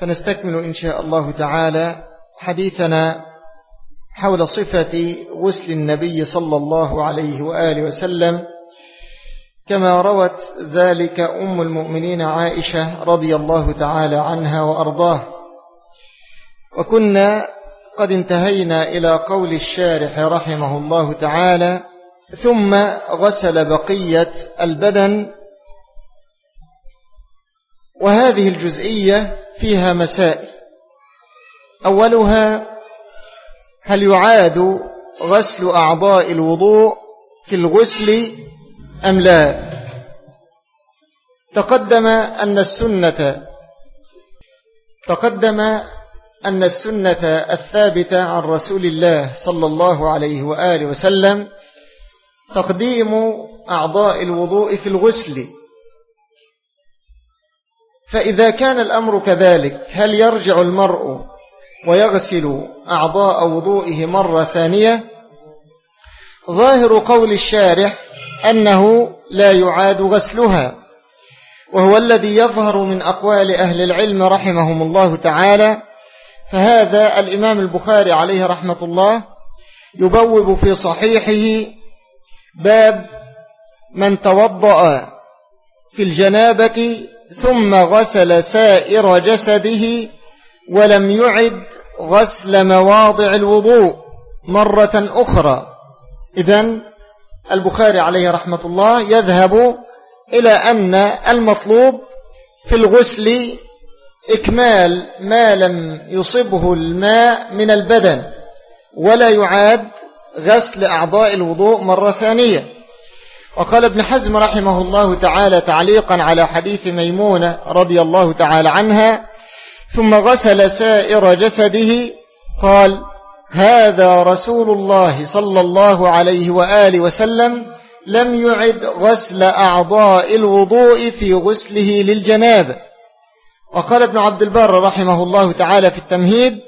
فنستكمل إن شاء الله تعالى حديثنا حول صفة غسل النبي صلى الله عليه وآله وسلم. كما روت ذلك أم المؤمنين عائشة رضي الله تعالى عنها وأرضاه. وكنا قد انتهينا إلى قول الشارح رحمه الله تعالى ثم غسل بقية البدن. وهذه الجزئية فيها مسائل. أولها هل يعاد غسل أعضاء الوضوء في الغسل أم لا؟ تقدم أن السنة تقدم أن السنة الثابتة عن رسول الله صلى الله عليه وآله وسلم تقديم أعضاء الوضوء في الغسل. فإذا كان الأمر كذلك هل يرجع المرء ويغسل أعضاء وضوئه مرة ثانية؟ ظاهر قول الشارح أنه لا يعاد غسلها وهو الذي يظهر من أقوال أهل العلم رحمهم الله تعالى فهذا الإمام البخاري عليه رحمة الله يبوب في صحيحه باب من توضأ في الجنابة ثم غسل سائر جسده ولم يعد غسل مواضع الوضوء مرة أخرى. إذن البخاري عليه رحمة الله يذهب إلى أن المطلوب في الغسل إكمال ما لم يصبه الماء من البدن ولا يعاد غسل أعضاء الوضوء مرة ثانية. وقال ابن حزم رحمه الله تعالى تعليقا على حديث ميمونة رضي الله تعالى عنها ثم غسل سائر جسده قال هذا رسول الله صلى الله عليه وآله وسلم لم يعد غسل أعضاء الوضوء في غسله للجنابة وقال ابن عبد البر رحمه الله تعالى في التمهيد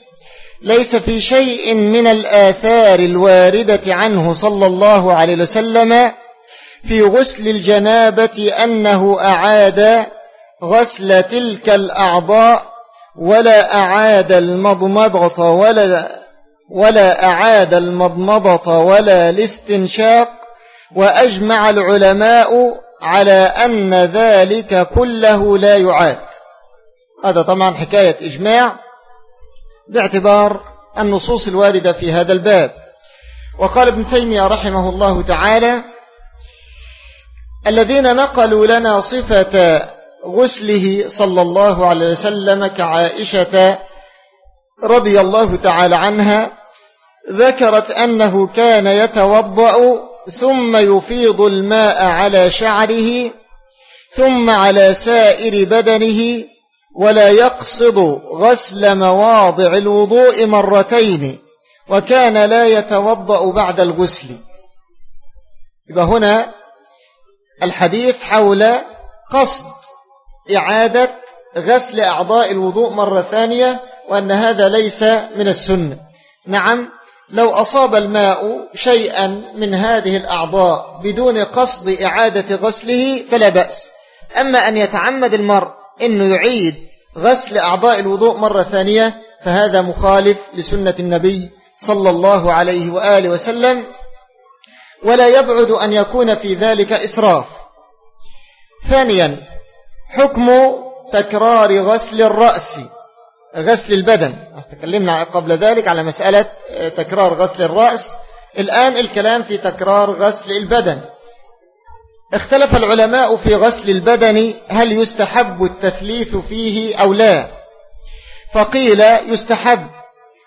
ليس في شيء من الآثار الواردة عنه صلى الله عليه وسلم في غسل الجنابة أنه أعاد غسل تلك الأعضاء ولا أعاد المضمضة ولا ولا أعاد المضمضة ولا الاستنشاق وأجمع العلماء على أن ذلك كله لا يعاد. هذا طبعا حكاية إجماع باعتبار النصوص الواردة في هذا الباب. وقال ابن تيمية رحمه الله تعالى الذين نقلوا لنا صفة غسله صلى الله عليه وسلم كعائشة رضي الله تعالى عنها ذكرت أنه كان يتوضأ ثم يفيض الماء على شعره ثم على سائر بدنه ولا يقصد غسل مواضع الوضوء مرتين وكان لا يتوضأ بعد الغسل. يبقى هنا الحديث حول قصد إعادة غسل أعضاء الوضوء مرة ثانية وأن هذا ليس من السنة. نعم لو أصاب الماء شيئا من هذه الأعضاء بدون قصد إعادة غسله فلا بأس. أما أن يتعمد المرء أنه يعيد غسل أعضاء الوضوء مرة ثانية فهذا مخالف لسنة النبي صلى الله عليه وآله وسلم ولا يبعد أن يكون في ذلك إسراف. ثانيا حكم تكرار غسل الرأس غسل البدن. تكلمنا قبل ذلك على مسألة تكرار غسل الرأس. الآن الكلام في تكرار غسل البدن. اختلف العلماء في غسل البدن هل يستحب التثليث فيه أو لا. فقيل يستحب.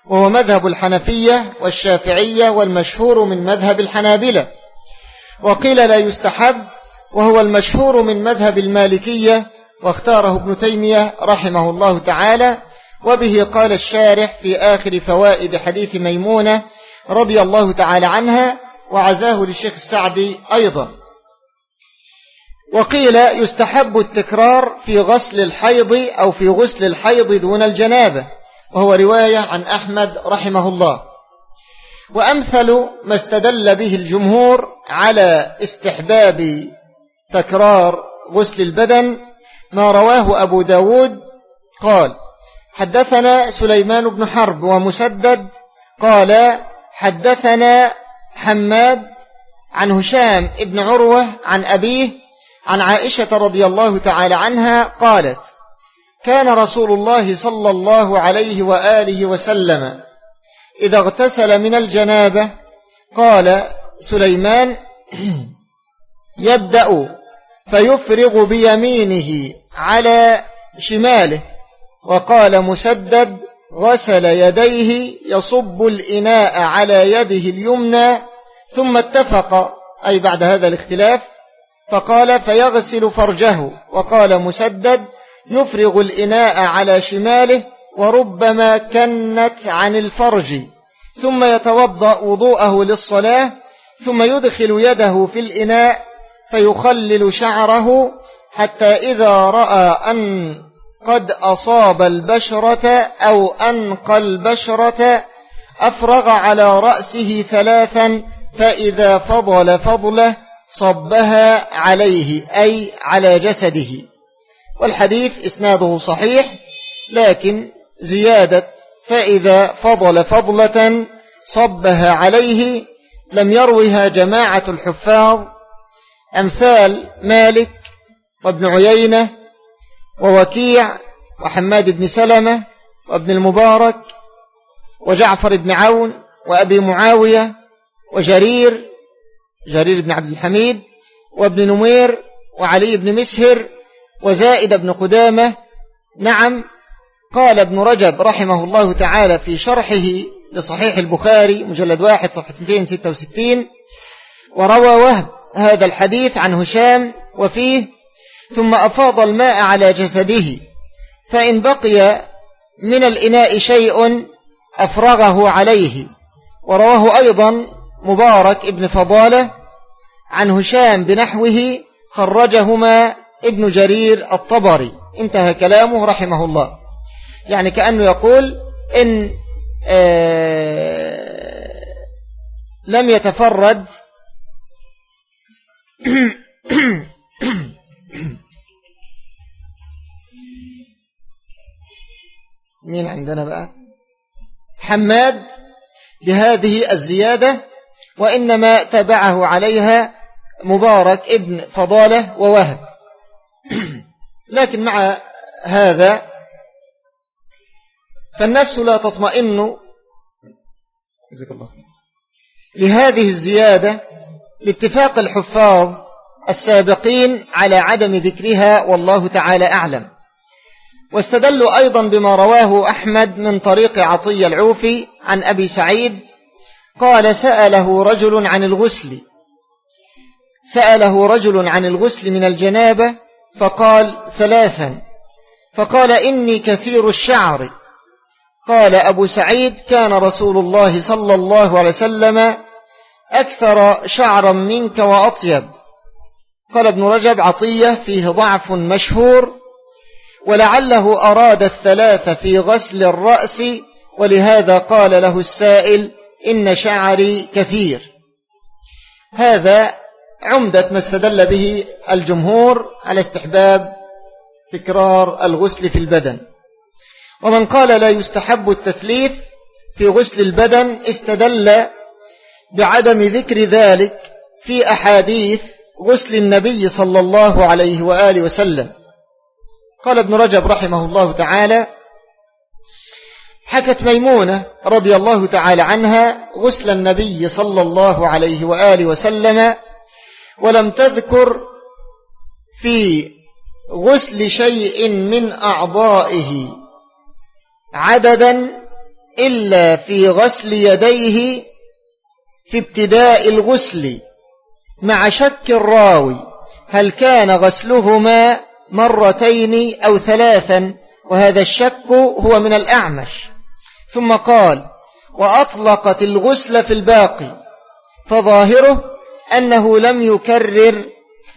وهو مذهب الحنفية والشافعية والمشهور من مذهب الحنابلة. وقيل لا يستحب وهو المشهور من مذهب المالكية واختاره ابن تيمية رحمه الله تعالى وبه قال الشارح في آخر فوائد حديث ميمونة رضي الله تعالى عنها وعزاه للشيخ السعدي أيضا. وقيل يستحب التكرار في غسل الحيض أو في غسل الحيض دون الجنابة. وهو رواية عن أحمد رحمه الله. وأمثل ما استدل به الجمهور على استحباب تكرار غسل البدن ما رواه أبو داود قال حدثنا سليمان بن حرب ومسدد قال حدثنا حماد عن هشام ابن عروة عن أبيه عن عائشة رضي الله تعالى عنها قالت كان رسول الله صلى الله عليه وآله وسلم إذا اغتسل من الجنابة قال سليمان يبدأ فيفرغ بيمينه على شماله وقال مسدد غسل يديه يصب الإناء على يده اليمنى ثم اتفق أي بعد هذا الاختلاف فقال فيغسل فرجه وقال مسدد يفرغ الإناء على شماله وربما كنت عن الفرج. ثم يتوضأ وضوءه للصلاة ثم يدخل يده في الإناء فيخلل شعره حتى إذا رأى أن قد أصاب البشرة أو أنقى البشرة أفرغ على رأسه ثلاثا فإذا فضل فضله صبها عليه أي على جسده. والحديث إسناده صحيح لكن زيادة فإذا فضل فضلة صبها عليه لم يروها جماعة الحفاظ أمثال مالك وابن عيينة ووكيع وحماد بن سلمة وابن المبارك وجعفر بن عون وأبي معاوية وجرير جرير بن عبد الحميد وابن نمير وعلي بن مسهر وزائد بن قدامة نعم قال ابن رجب رحمه الله تعالى في شرحه لصحيح البخاري مجلد واحد صفحة 266 وروى وهب هذا الحديث عن هشام وفيه ثم أفاض الماء على جسده فإن بقي من الإناء شيء أفرغه عليه ورواه أيضا مبارك ابن فضالة عن هشام بنحوه خرجهما ابن جرير الطبري. انتهى كلامه رحمه الله. يعني كأنه يقول إن آه، لم يتفرد مين عندنا بقى؟ حماد بهذه الزيادة وإنما تبعه عليها مبارك ابن فضالة ووهب. لكن مع هذا فالنفس لا تطمئن لهذه الزيادة لاتفاق الحفاظ السابقين على عدم ذكرها والله تعالى أعلم. واستدلوا أيضا بما رواه أحمد من طريق عطية العوفي عن أبي سعيد قال سأله رجل عن الغسل. سأله رجل عن الغسل من الجنابة فقال ثلاثا فقال إني كثير الشعر. قال أبو سعيد كان رسول الله صلى الله عليه وسلم أكثر شعرا منك وأطيب. قال ابن رجب عطية فيه ضعف مشهور ولعله أراد الثلاثة في غسل الرأس ولهذا قال له السائل إن شعري كثير. هذا عمدة ما استدل به الجمهور على استحباب تكرار الغسل في البدن. ومن قال لا يستحب التثليث في غسل البدن استدل بعدم ذكر ذلك في أحاديث غسل النبي صلى الله عليه وآله وسلم. قال ابن رجب رحمه الله تعالى حكت ميمونة رضي الله تعالى عنها غسل النبي صلى الله عليه وآله وسلم ولم تذكر في غسل شيء من أعضائه عددا إلا في غسل يديه في ابتداء الغسل مع شك الراوي هل كان غسلهما مرتين أو ثلاثا وهذا الشك هو من الأعمش. ثم قال وأطلقت الغسل في الباقي فظاهره أنه لم يكرر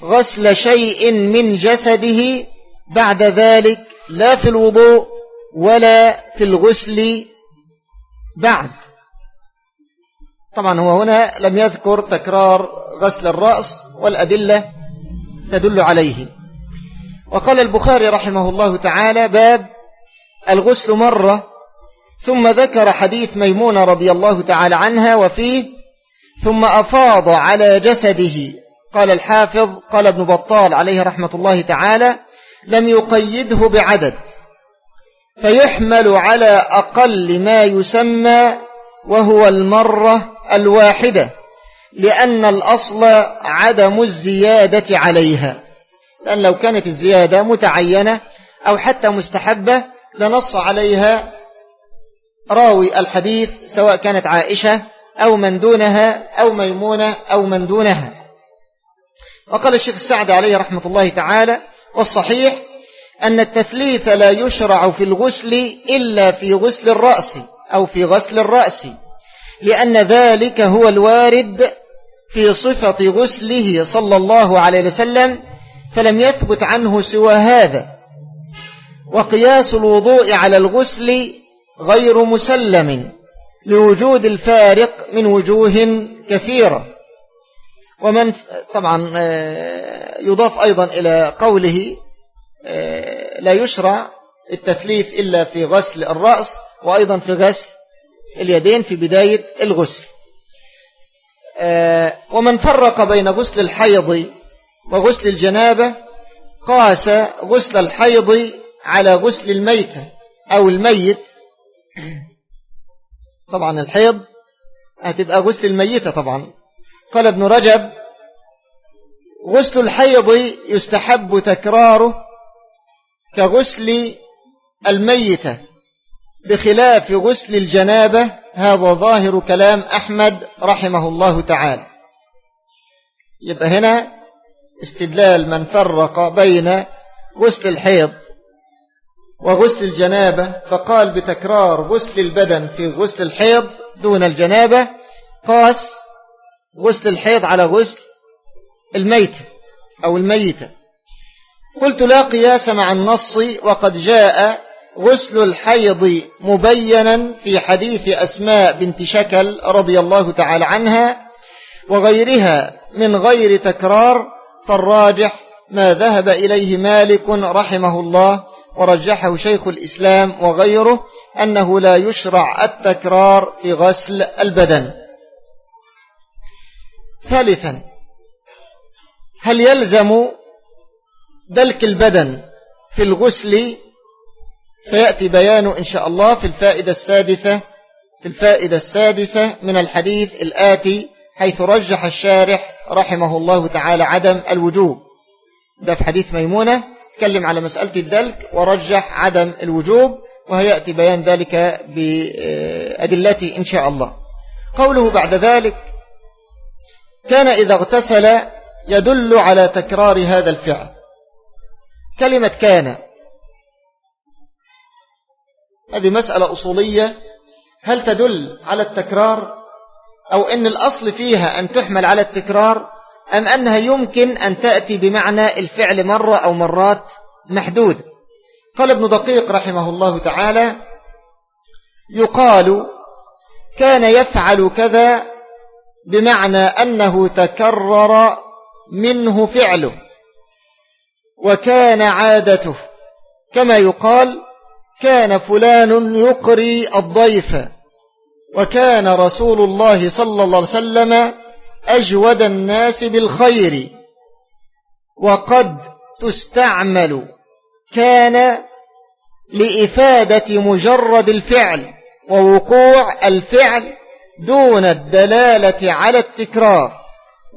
غسل شيء من جسده بعد ذلك لا في الوضوء ولا في الغسل بعد. طبعا هو هنا لم يذكر تكرار غسل الرأس والأدلة تدل عليه. وقال البخاري رحمه الله تعالى باب الغسل مرة ثم ذكر حديث ميمونة رضي الله تعالى عنها وفيه ثم أفاض على جسده. قال الحافظ قال ابن بطال عليه رحمة الله تعالى لم يقيده بعدد. فيحمل على أقل ما يسمى وهو المرة الواحدة لأن الأصل عدم الزيادة عليها. لأن لو كانت الزيادة متعينة أو حتى مستحبة لنص عليها راوي الحديث سواء كانت عائشة أو من دونها أو ميمونة أو من دونها. وقال الشيخ السعد عليه رحمة الله تعالى والصحيح أن التثليث لا يشرع في الغسل إلا في غسل الرأس أو في غسل الرأس لأن ذلك هو الوارد في صفة غسله صلى الله عليه وسلم فلم يثبت عنه سوى هذا. وقياس الوضوء على الغسل غير مسلم لوجود الفارق من وجوه كثيرة. ومن طبعا آه، يضاف أيضا إلى قوله آه، لا يشرع التثليث إلا في غسل الرأس وأيضا في غسل اليدين في بداية الغسل. آه، ومن فرق بين غسل الحيض وغسل الجنابة قاس غسل الحيض على غسل الميت أو الميت. طبعا الحيض هتبقى غسل الميتة طبعا. قال ابن رجب غسل الحيض يستحب تكراره كغسل الميتة بخلاف غسل الجنابة هذا ظاهر كلام أحمد رحمه الله تعالى. يبقى هنا استدلال من فرق بين غسل الحيض وغسل الجنابة فقال بتكرار غسل البدن في غسل الحيض دون الجنابة قاس غسل الحيض على غسل الميت أو الميتة. قلت لا قياس مع النص وقد جاء غسل الحيض مبينا في حديث أسماء بنت شكل رضي الله تعالى عنها وغيرها من غير تكرار فالراجح ما ذهب إليه مالك رحمه الله ورجحه شيخ الإسلام وغيره أنه لا يشرع التكرار في غسل البدن. ثالثا هل يلزم دلك البدن في الغسل؟ سيأتي بيانه إن شاء الله في الفائدة السادسة في الفائدة السادسة من الحديث الآتي حيث رجح الشارح رحمه الله تعالى عدم الوجوب. ده في حديث ميمونة تكلم على مسألة الدلك ورجح عدم الوجوب. وهيأتي بيان ذلك بأدلته إن شاء الله. قوله بعد ذلك كان إذا اغتسل يدل على تكرار هذا الفعل. كلمة كان. هذه مسألة أصولية. هل تدل على التكرار؟ أو أن الأصل فيها أن تحمل على التكرار؟ أم أنها يمكن أن تأتي بمعنى الفعل مرة أو مرات محدود؟ قال ابن دقيق رحمه الله تعالى يقال كان يفعل كذا بمعنى أنه تكرر منه فعله وكان عادته كما يقال كان فلان يقري الضيف وكان رسول الله صلى الله عليه وسلم أجود الناس بالخير وقد تستعمل كان لإفادة مجرد الفعل ووقوع الفعل دون الدلالة على التكرار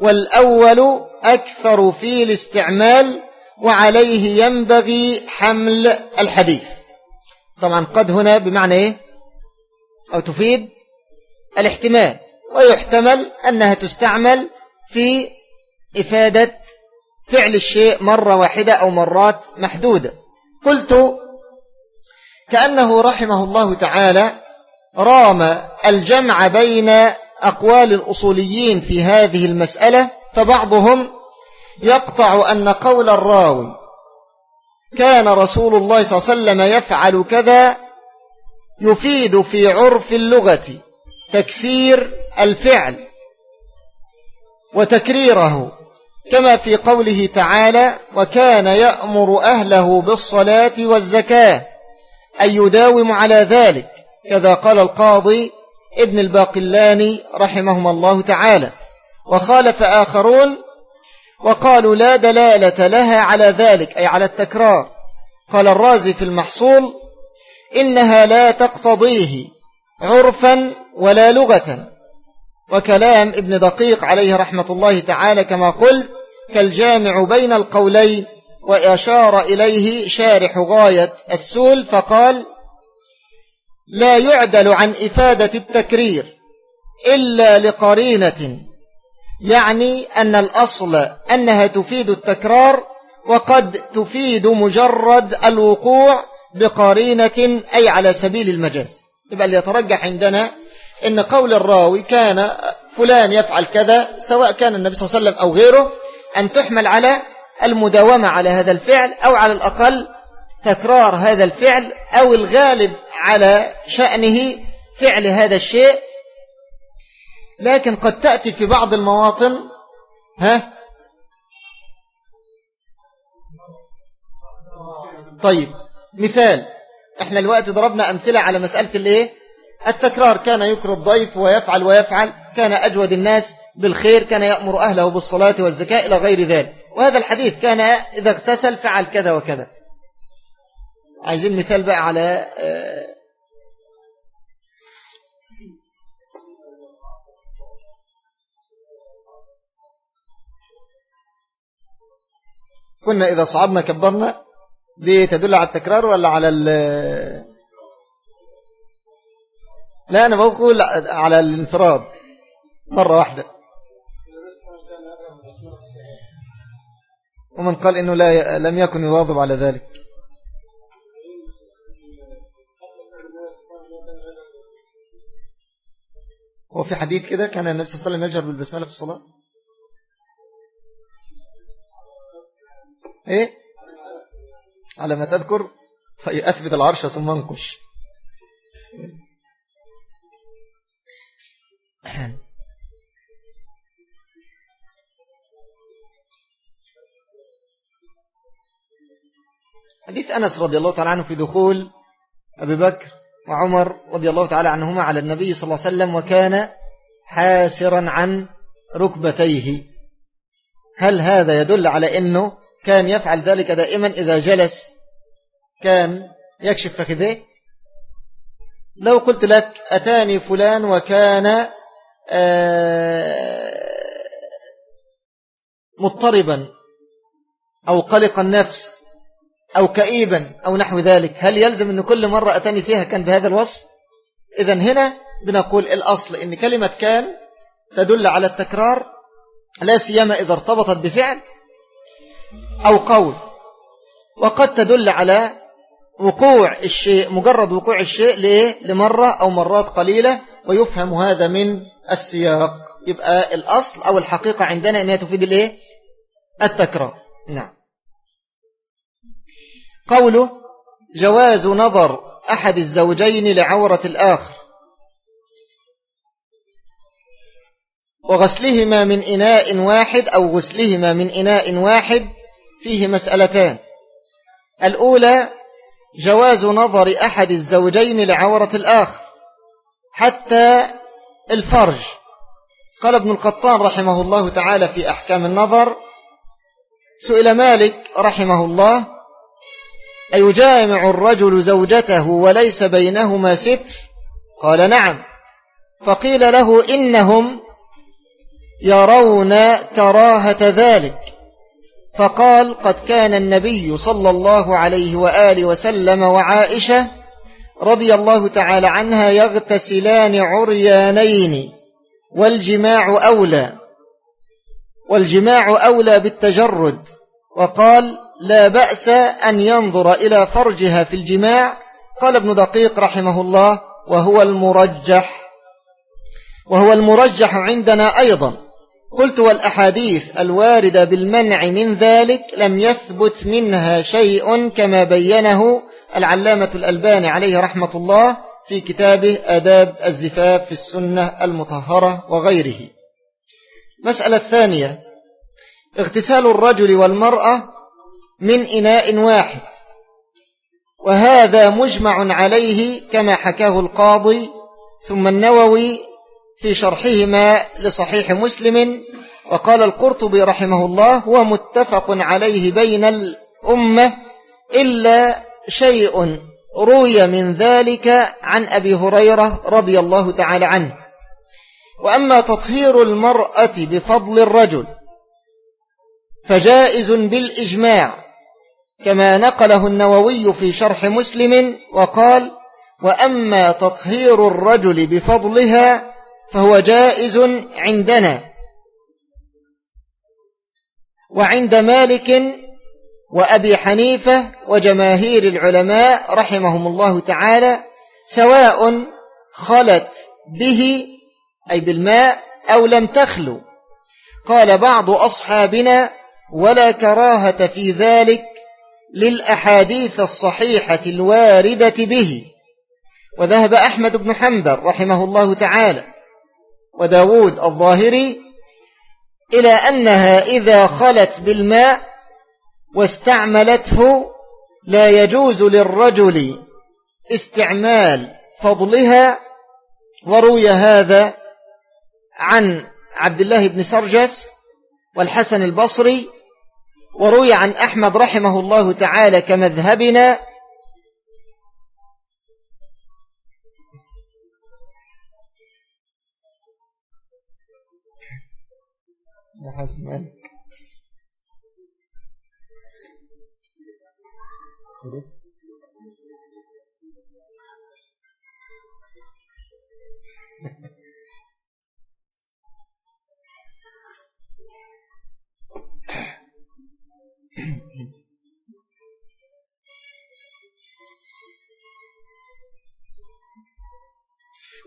والأول أكثر في الاستعمال وعليه ينبغي حمل الحديث. طبعا قد هنا بمعنى إيه؟ أو تفيد الاحتمال ويحتمل أنها تستعمل في إفادة فعل الشيء مرة واحدة أو مرات محدودة. قلت كأنه رحمه الله تعالى رام الجمع بين أقوال الأصوليين في هذه المسألة فبعضهم يقطع أن قول الراوي كان رسول الله صلى الله عليه وسلم يفعل كذا يفيد في عرف اللغة تكثير الفعل وتكريره. كما في قوله تعالى وكان يأمر أهله بالصلاة والزكاة أن يداوم على ذلك كذا قال القاضي ابن الباقلاني رحمهم الله تعالى. وخالف آخرون وقالوا لا دلالة لها على ذلك أي على التكرار. قال الرازي في المحصول إنها لا تقتضيه عرفا ولا لغة. وكلام ابن دقيق عليه رحمة الله تعالى كما قلت كالجامع بين القولين وأشار إليه شارح غاية السول فقال لا يعدل عن إفادة التكرير إلا لقرينة يعني أن الأصل أنها تفيد التكرار وقد تفيد مجرد الوقوع بقرينة أي على سبيل المجاز. يبقى اللي يترجح عندنا أن قول الراوي كان فلان يفعل كذا سواء كان النبي صلى الله عليه وسلم أو غيره أن تحمل على المداومة على هذا الفعل أو على الأقل تكرار هذا الفعل أو الغالب على شأنه فعل هذا الشيء. لكن قد تأتي في بعض المواطن ها؟ طيب مثال إحنا الوقت ضربنا أمثلة على مسألة الإيه؟ التكرار كان يكر الضيف ويفعل ويفعل كان أجود الناس بالخير كان يأمر أهله بالصلاة والزكاة إلى غير ذلك. وهذا الحديث كان إذا اغتسل فعل كذا وكذا. عايزين مثال بقى على آه، كنا إذا صعدنا كبرنا دي تدل على التكرار ولا على لا أنا بقول على الانفراد مرة واحدة. ومن قال إنه لا لم يكن يواظب على ذلك. هو في حديث كده كان النبي صلى الله عليه وسلم يجهر بالبسملة في الصلاة؟ إيه؟ على ما تذكر فأثبت العرش ثم انكش حديث أنس رضي الله تعالى عنه في دخول أبي بكر وعمر رضي الله تعالى عنهما على النبي صلى الله عليه وسلم وكان حاسرا عن ركبتيه. هل هذا يدل على أنه كان يفعل ذلك دائما إذا جلس؟ كان يكشف فخذيه؟ لو قلت لك أتاني فلان وكان مضطربا أو قلق النفس أو كئيبا أو نحو ذلك. هل يلزم أن كل مرة أتاني فيها كان بهذا الوصف؟ إذا هنا بنقول الأصل أن كلمة كان تدل على التكرار لا سيما إذا ارتبطت بفعل أو قول. وقد تدل على وقوع الشيء مجرد وقوع الشيء لإيه؟ لمرة أو مرات قليلة ويفهم هذا من السياق. يبقى الأصل أو الحقيقة عندنا أنها تفيد الإيه؟ التكرار. نعم. قوله جواز نظر أحد الزوجين لعورة الآخر وغسلهما من إناء واحد أو غسلهما من إناء واحد فيه مسألتان. الأولى جواز نظر أحد الزوجين لعورة الآخر حتى الفرج. قال ابن القطان رحمه الله تعالى في أحكام النظر سئل مالك رحمه الله أيجامع الرجل زوجته وليس بينهما ستر؟ قال نعم. فقيل له إنهم يرون كراهة ذلك. فقال قد كان النبي صلى الله عليه وآله وسلم وعائشة رضي الله تعالى عنها يغتسلان عريانين والجماع أولى. والجماع أولى بالتجرد. وقال لا بأس أن ينظر إلى فرجها في الجماع. قال ابن دقيق رحمه الله وهو المرجح. وهو المرجح عندنا أيضا. قلت والأحاديث الواردة بالمنع من ذلك لم يثبت منها شيء كما بينه العلامة الألباني عليه رحمة الله في كتابه أداب الزفاف في السنة المطهرة وغيره. مسألة الثانية اغتسال الرجل والمرأة من إناء واحد. وهذا مجمع عليه كما حكاه القاضي ثم النووي في شرحهما لصحيح مسلم. وقال القرطبي رحمه الله هو متفق عليه بين الأمة إلا شيء روي من ذلك عن أبي هريرة رضي الله تعالى عنه. وأما تطهير المرأة بفضل الرجل فجائز بالإجماع كما نقله النووي في شرح مسلم وقال وأما تطهير الرجل بفضلها فهو جائز عندنا. وعند مالك وأبي حنيفة وجماهير العلماء رحمهم الله تعالى سواء خلت به أي بالماء أو لم تخلو. قال بعض أصحابنا ولا كراهة في ذلك للأحاديث الصحيحة الواردة به وذهب أحمد بن حنبل رحمه الله تعالى وداود الظاهري إلى أنها إذا خلت بالماء واستعملته لا يجوز للرجل استعمال فضلها. وروي هذا عن عبد الله بن سرجس والحسن البصري وروي عن أحمد رحمه الله تعالى كمذهبنا. يا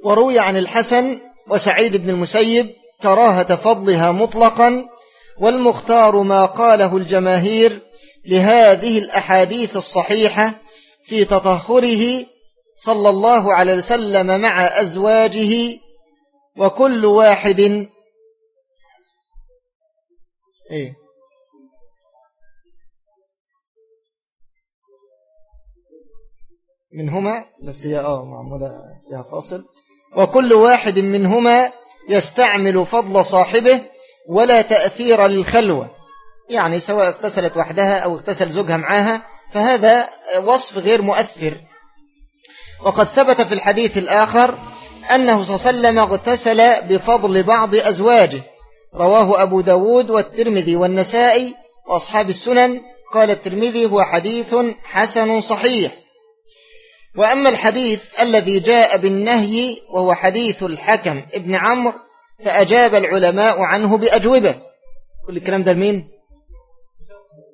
وروي عن الحسن وسعيد بن المسيب كراهة فضلها مطلقا والمختار ما قاله الجماهير لهذه الأحاديث الصحيحة في تطهره صلى الله عليه وسلم مع أزواجه وكل واحد إيه؟ منهما؟ بس هي آه معمولة فاصل. وكل واحد منهما يستعمل فضل صاحبه ولا تأثير للخلوة. يعني سواء اغتسلت وحدها أو اغتسل زوجها معها فهذا وصف غير مؤثر. وقد ثبت في الحديث الآخر أنه صلى الله عليه وسلم اغتسل بفضل بعض أزواجه. رواه أبو داود والترمذي والنسائي وأصحاب السنن. قال الترمذي هو حديث حسن صحيح. وأما الحديث الذي جاء بالنهي وهو حديث الحكم ابن عمرو فأجاب العلماء عنه بأجوبة. كل الكلام ده لمين؟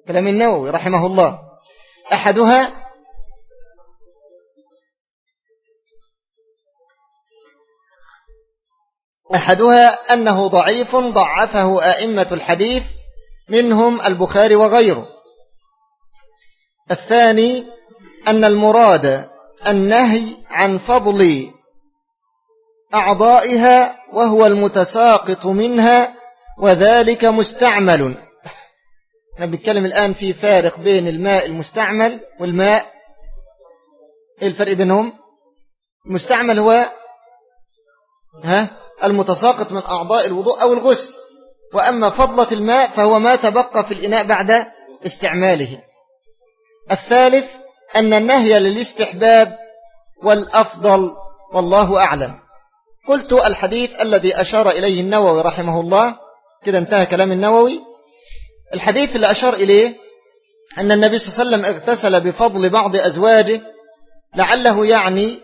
كلام النووي رحمه الله. أحدها أحدها أنه ضعيف ضعفه أئمة الحديث منهم البخاري وغيره. الثاني أن المراد النهي عن فضل أعضائها وهو المتساقط منها وذلك مستعمل. إحنا بنتكلم الآن في فارق بين الماء المستعمل والماء إيه الفرق بينهم. المستعمل هو ها المتساقط من أعضاء الوضوء أو الغسل. وأما فضلة الماء فهو ما تبقى في الإناء بعد استعماله. الثالث أن النهي للاستحباب والأفضل والله أعلم. قلت الحديث الذي أشار إليه النووي رحمه الله. كده انتهى كلام النووي. الحديث اللي أشار إليه أن النبي صلى الله عليه وسلم اغتسل بفضل بعض أزواجه لعله يعني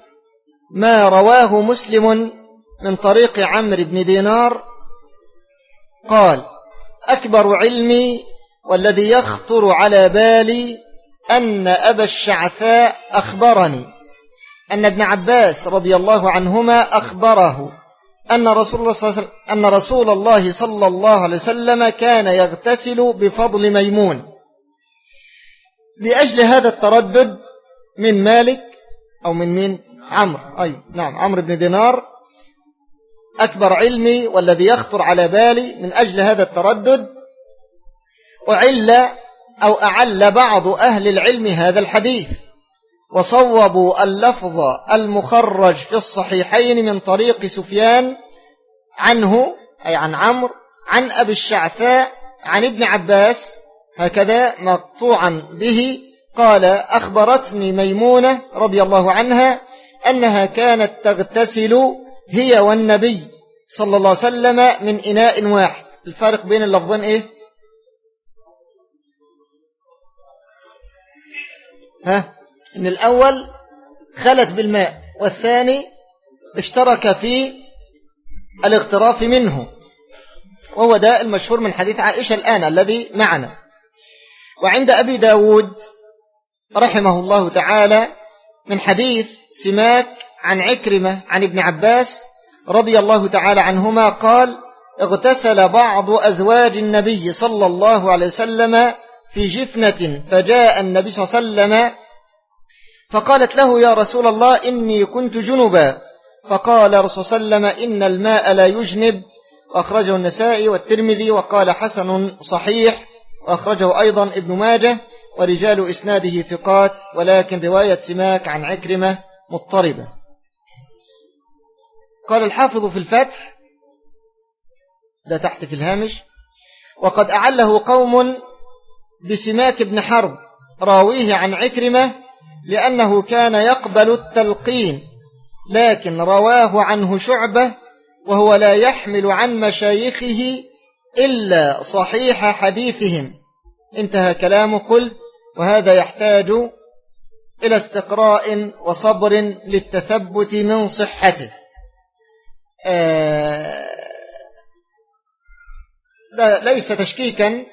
ما رواه مسلم من طريق عمرو بن دينار قال أكبر علمي والذي يخطر على بالي أن أبا الشعثاء أخبرني أن ابن عباس رضي الله عنهما أخبره أن رسول الله صلى الله عليه وسلم, أن رسول الله صلى الله عليه وسلم كان يغتسل بفضل ميمون. لأجل هذا التردد من مالك أو من مين؟ عمرو. أي نعم عمرو بن دينار أكبر علمي والذي يخطر على بالي من أجل هذا التردد أعل أو أعل بعض أهل العلم هذا الحديث. وصوبوا اللفظ المخرج في الصحيحين من طريق سفيان عنه أي عن عمرو عن أبي الشعثاء عن ابن عباس هكذا مقطوعا به. قال أخبرتني ميمونة رضي الله عنها أنها كانت تغتسل هي والنبي صلى الله عليه وسلم من إناء واحد. الفارق بين اللفظين إيه؟ ها؟ إن الأول خلت بالماء والثاني اشترك في الاغتراف منه. وهو ده المشهور من حديث عائشة الآن الذي معنا. وعند أبي داود رحمه الله تعالى من حديث سماك عن عكرمة عن ابن عباس رضي الله تعالى عنهما قال اغتسل بعض أزواج النبي صلى الله عليه وسلم في جفنة فجاء النبي صلى الله عليه وسلم فقالت له يا رسول الله إني كنت جنبا. فقال رسول وسلم إن الماء لا يجنب. وأخرجه النسائي والترمذي وقال حسن صحيح. وأخرجه أيضا ابن ماجه ورجال إسناده ثقات ولكن رواية سماك عن عكرمة مضطربة. قال الحافظ في الفتح ده تحت في الهامش وقد أعله قوم بسماك بن حرب راويه عن عكرمة لأنه كان يقبل التلقين لكن رواه عنه شعبة وهو لا يحمل عن مشايخه إلا صحيح حديثهم. انتهى كلامه قل وهذا يحتاج إلى استقراء وصبر للتثبت من صحته. آه ليس تشكيكا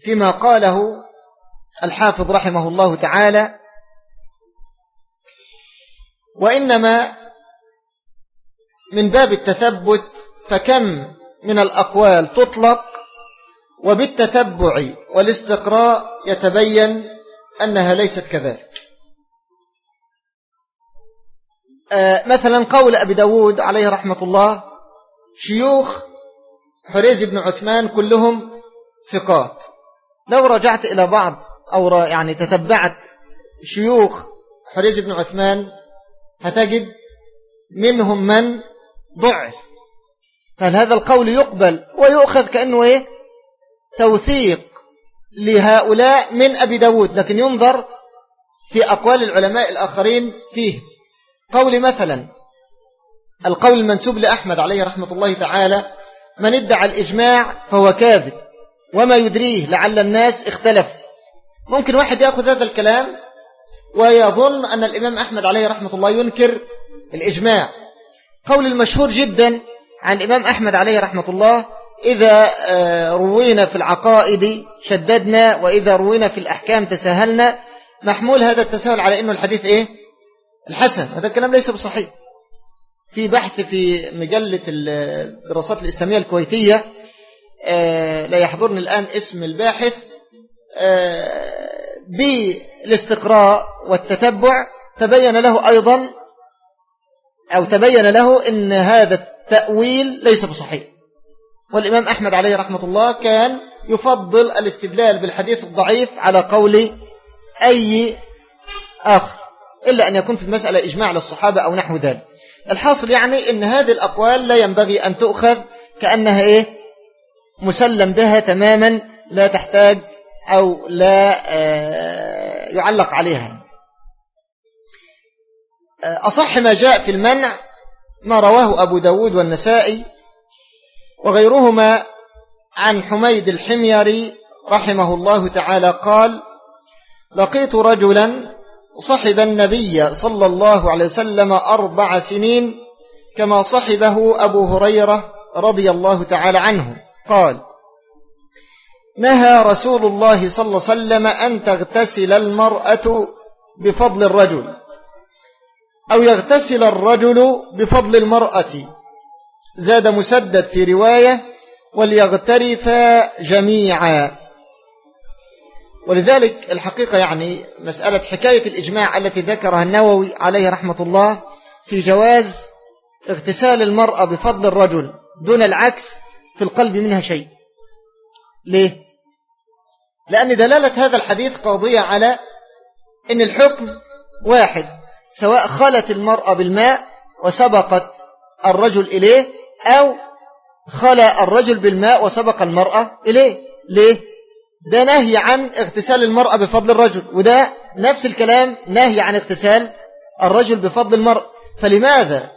فيما قاله الحافظ رحمه الله تعالى. وإنما من باب التثبت فكم من الأقوال تطلق وبالتتبع والاستقراء يتبين أنها ليست كذلك. آه، مثلا قول أبي داود عليه رحمة الله شيوخ حريز بن عثمان كلهم ثقات. لو رجعت إلى بعض أو يعني تتبعت شيوخ حريز بن عثمان هتجد منهم من ضعف. فهل هذا القول يقبل ويؤخذ كأنه إيه؟ توثيق لهؤلاء من أبي داود لكن ينظر في أقوال العلماء الآخرين فيه. قول مثلا القول المنسوب لأحمد عليه رحمة الله تعالى من ادعى الإجماع فهو كاذب وما يدريه لعل الناس اختلف. ممكن واحد يأخذ هذا الكلام ويظن أن الإمام أحمد عليه رحمة الله ينكر الإجماع. قول المشهور جدا عن الإمام أحمد عليه رحمة الله إذا آه، روينا في العقائد شددنا وإذا روينا في الأحكام تساهلنا محمول هذا التساهل على أنه الحديث إيه؟ الحسن. هذا الكلام ليس بصحيح. في بحث في مجلة الدراسات الإسلامية الكويتية آه، لا يحضرني الآن اسم الباحث آه، بالاستقراء والتتبع تبين له أيضا أو تبين له أن هذا التأويل ليس بصحيح. والإمام أحمد عليه رحمة الله كان يفضل الاستدلال بالحديث الضعيف على قول أي آخر إلا أن يكون في المسألة إجماع للصحابة أو نحو ذلك. الحاصل يعني أن هذه الأقوال لا ينبغي أن تؤخذ كأنها إيه؟ مسلم بها تماما لا تحتاج أو لا آه، يعلق عليها. آه، أصح ما جاء في المنع ما رواه أبو داود والنسائي وغيرهما عن حميد الحميري رحمه الله تعالى قال لقيت رجلا صحب النبي صلى الله عليه وسلم أربع سنين كما صحبه أبو هريرة رضي الله تعالى عنه. قال نهى رسول الله صلى الله عليه وسلم أن تغتسل المرأة بفضل الرجل أو يغتسل الرجل بفضل المرأة. زاد مسدد في رواية وليغترف جميعا ولذلك الحقيقة يعني مسألة حكاية الإجماع التي ذكرها النووي عليه رحمة الله في جواز اغتسال المرأة بفضل الرجل دون العكس في القلب منها شيء. ليه؟ لأن دلالة هذا الحديث قاضية على أن الحكم واحد سواء خلت المرأة بالماء وسبقت الرجل إليه أو خلى الرجل بالماء وسبق المرأة إليه ليه؟ ده نهي عن اغتسال المرأة بفضل الرجل وده نفس الكلام نهي عن اغتسال الرجل بفضل المرأة فلماذا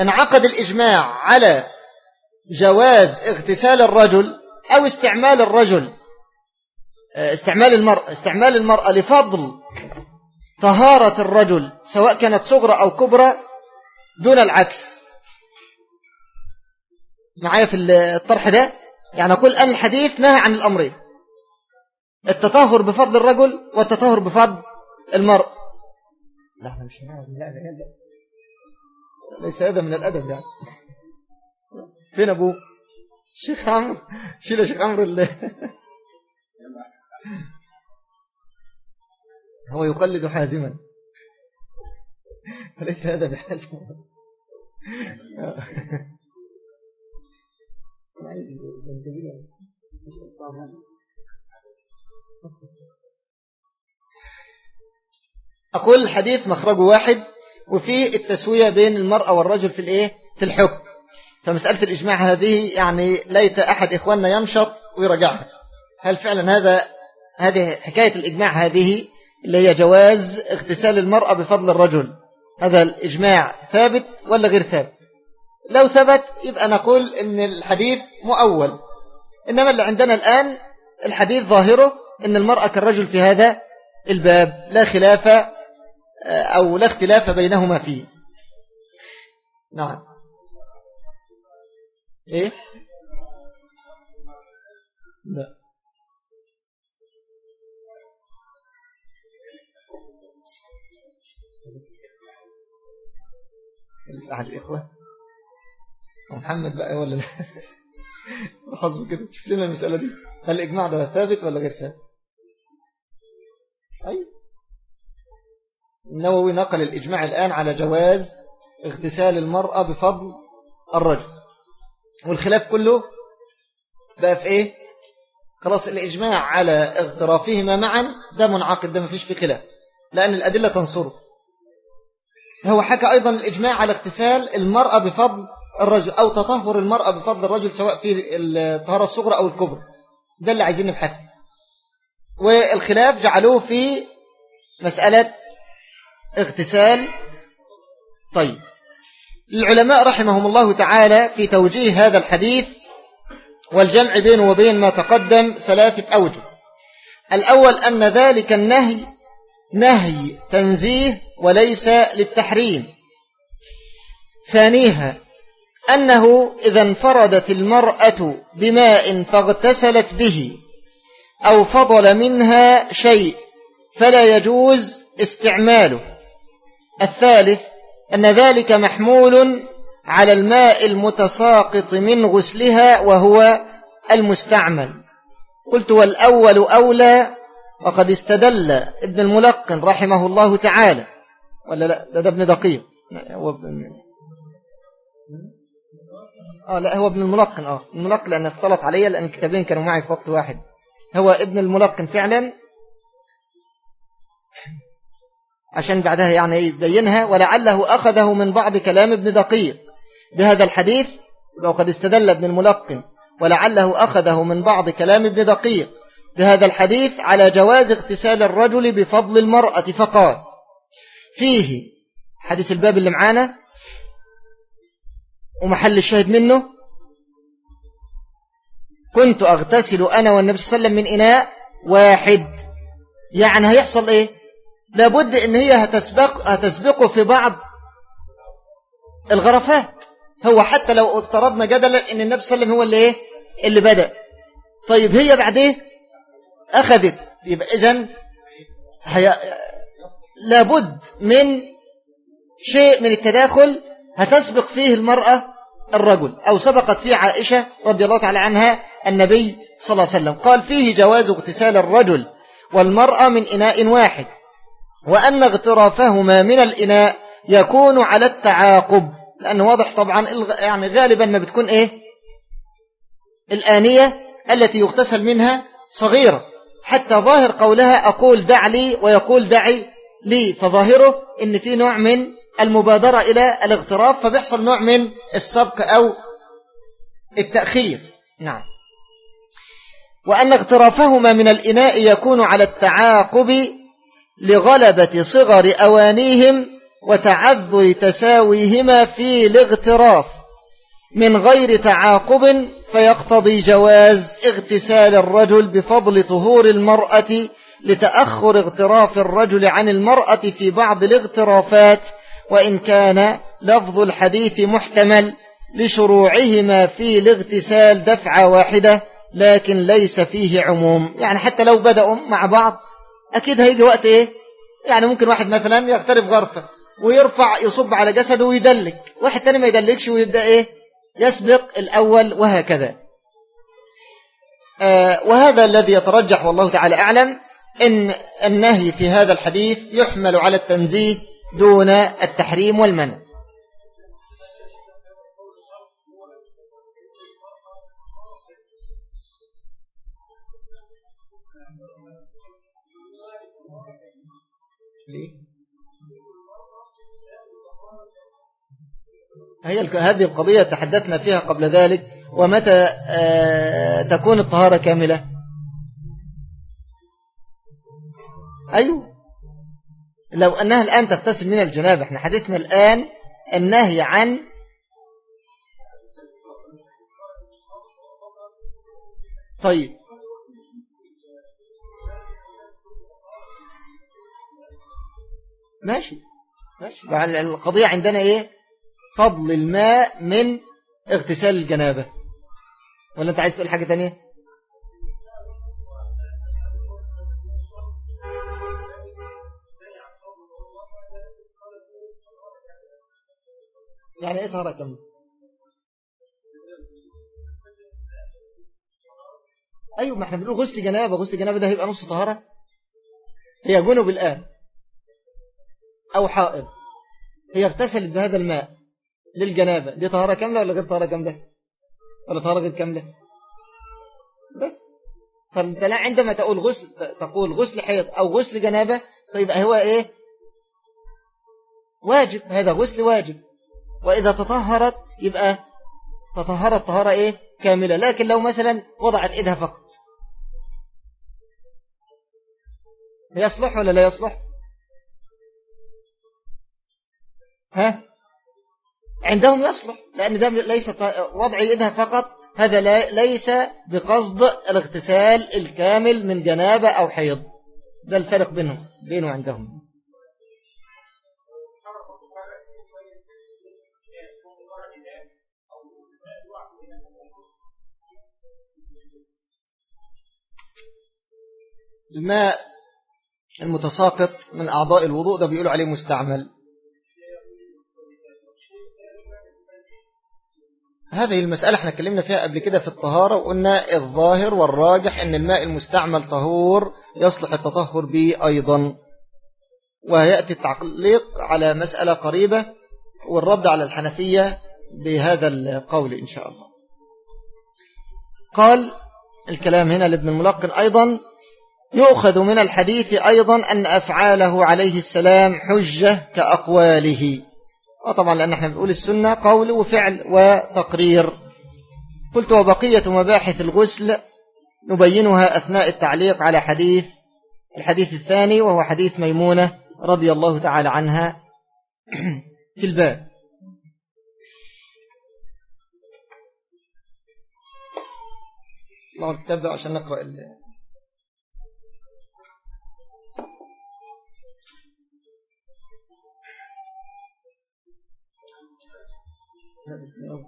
انعقد الإجماع على جواز اغتسال الرجل أو استعمال الرجل استعمال المرأة استعمال المرأة لفضل طهارة الرجل سواء كانت صغرى أو كبرى دون العكس. معايا في الطرح ده؟ يعني أقول أن الحديث نهى عن الأمرين. التطهر بفضل الرجل والتطهر بفضل المرء. لا إحنا مش ليس هذا من الأدب يعني فين أبوه؟ شيخ عمرو. شيل يا شيخ عمرو اللي هو يقلد حازما. ليس هذا بحازم أقول الحديث مخرجه واحد وفي التسوية بين المرأة والرجل في الإيه؟ في الحكم. فمسألة الإجماع هذه يعني ليت أحد إخواننا ينشط ويرجعها هل فعلا هذا هذه حكاية الإجماع هذه اللي هي جواز اغتسال المرأة بفضل الرجل. هذا الإجماع ثابت ولا غير ثابت؟ لو ثبت يبقى نقول إن الحديث مؤول. إنما اللي عندنا الآن الحديث ظاهره إن المرأة كالرجل في هذا الباب لا خلاف آه، أو لا اختلاف بينهما فيه. نعم. إيه؟ لا. أحد الإخوة؟ محمد بقى ولا لا حظه كده. شوف لنا المسألة دي. هل الإجماع ده ثابت ولا غير ثابت؟ أي النووي نقل الإجماع الآن على جواز اغتسال المرأة بفضل الرجل. والخلاف كله بقى في إيه؟ خلاص الإجماع على اغترافهما معا ده منعقد ده مفيش فيه خلاف. لأن الأدلة تنصره. هو حكى أيضا الإجماع على اغتسال المرأة بفضل الرجل أو تطهر المرأة بفضل الرجل سواء في الطهارة الصغرى أو الكبرى. ده اللي عايزين نبحثه. والخلاف جعلوه في مسألة اغتسال. طيب. العلماء رحمهم الله تعالى في توجيه هذا الحديث والجمع بينه وبين ما تقدم ثلاثة أوجه. الأول أن ذلك النهي نهي تنزيه وليس للتحريم. ثانيها أنه إذا انفردت المرأة بماء فاغتسلت به أو فضل منها شيء فلا يجوز استعماله. الثالث أن ذلك محمول على الماء المتساقط من غسلها وهو المستعمل. قلت والأول أولى وقد استدل ابن الملقن رحمه الله تعالى. ولا لا؟ ده, ده ابن دقيق. هو ابن آه لا هو ابن الملقن آه. الملقن لأن اختلط علي لأن الكتابين كانوا معي في وقت واحد. هو ابن الملقن فعلا؟ عشان بعدها يعني يبينها ولعله أخذه من بعض كلام ابن دقيق. بهذا الحديث وقد استدل ابن الملقن ولعله أخذه من بعض كلام ابن دقيق. بهذا الحديث على جواز اغتسال الرجل بفضل المرأة فقال. فيه حديث الباب اللي معانا ومحل الشاهد منه. كنت أغتسل أنا والنبي صلى الله عليه وسلم من إناء واحد. يعني هيحصل إيه؟ لابد إن هي هتسبق هتسبقه في بعض الغرفات. هو حتى لو افترضنا جدلا إن النبي صلى الله عليه وسلم هو اللي إيه؟ اللي بدأ. طيب هي بعديه أخذت. يبقى إذن هي لابد من شيء من التداخل هتسبق فيه المرأة الرجل أو سبقت فيه عائشة رضي الله تعالى عنها النبي صلى الله عليه وسلم. قال فيه جواز اغتسال الرجل والمرأة من إناء واحد وأن اغترافهما من الإناء يكون على التعاقب. لأنه واضح طبعا يعني غالبا ما بتكون إيه؟ الآنية التي يغتسل منها صغيرة حتى ظاهر قولها أقول دع لي ويقول دعي لي فظاهره إن في نوع من المبادرة إلى الاغتراف فبيحصل نوع من السبق أو التأخير. نعم. وأن اغترافهما من الإناء يكون على التعاقب لغلبة صغر أوانيهم وتعذر تساويهما في الاغتراف. من غير تعاقب فيقتضي جواز اغتسال الرجل بفضل طهور المرأة لتأخر اغتراف الرجل عن المرأة في بعض الاغترافات وإن كان لفظ الحديث محتمل لشروعهما في الاغتسال دفعة واحدة لكن ليس فيه عموم. يعني حتى لو بدأوا مع بعض أكيد هيجي وقت إيه؟ يعني ممكن واحد مثلا يغترف غرفة ويرفع يصب على جسده ويدلك واحد تاني ما يدلكش ويبدأ إيه؟ يسبق الأول وهكذا. آه وهذا الذي يترجح والله تعالى أعلم إن النهي في هذا الحديث يحمل على التنزيه دون التحريم والمنع. هي هذه القضية تحدثنا فيها قبل ذلك ومتى آه، تكون الطهارة كاملة؟ أيوه. لو أنها الآن تغتسل من الجنابة إحنا حديثنا الآن النهي عن طيب. ماشي. ماشي. القضية عندنا إيه؟ فضل الماء من اغتسال الجنابة. ولا أنت عايز تقول حاجة تانية؟ يعني إيه طهارة كاملة أيوه ما إحنا بنقول غسل جنابة. غسل جنابة ده هيبقى نص طهارة. هي جنب الآن. أو حائض. هي اغتسلت بهذا الماء. للجنابة دي طهارة كاملة ولا غير طهارة كاملة ولا طهارة غير كاملة؟ بس. فانت لا عندما تقول غسل تقول غسل حيض أو غسل جنابة فيبقى هو إيه؟ واجب هذا غسل واجب. وإذا تطهرت يبقى تطهرت طهارة إيه؟ كاملة. لكن لو مثلا وضعت إيدها فقط. يصلح ولا لا يصلح؟ ها؟ عندهم يصلح لأن ده ليس وضع يدها فقط هذا ليس بقصد الاغتسال الكامل من جنابة أو حيض. ده الفرق بينهم بينه عندهم الماء المتساقط من أعضاء الوضوء ده بيقولوا عليه مستعمل. هذه المسألة إحنا اتكلمنا فيها قبل كده في الطهارة وقلنا الظاهر والراجح إن الماء المستعمل طهور يصلح التطهر به أيضا. ويأتي التعليق على مسألة قريبة والرد على الحنفية بهذا القول إن شاء الله. قال الكلام هنا لابن الملقن أيضا يؤخذ من الحديث أيضا أن أفعاله عليه السلام حجة كأقواله. وطبعا لأن إحنا بنقول السنة قول وفعل وتقرير. قلت وبقية مباحث الغسل نبينها أثناء التعليق على حديث الحديث الثاني وهو حديث ميمونة رضي الله تعالى عنها في الباب. الله نتبع عشان نقرأ Obrigado.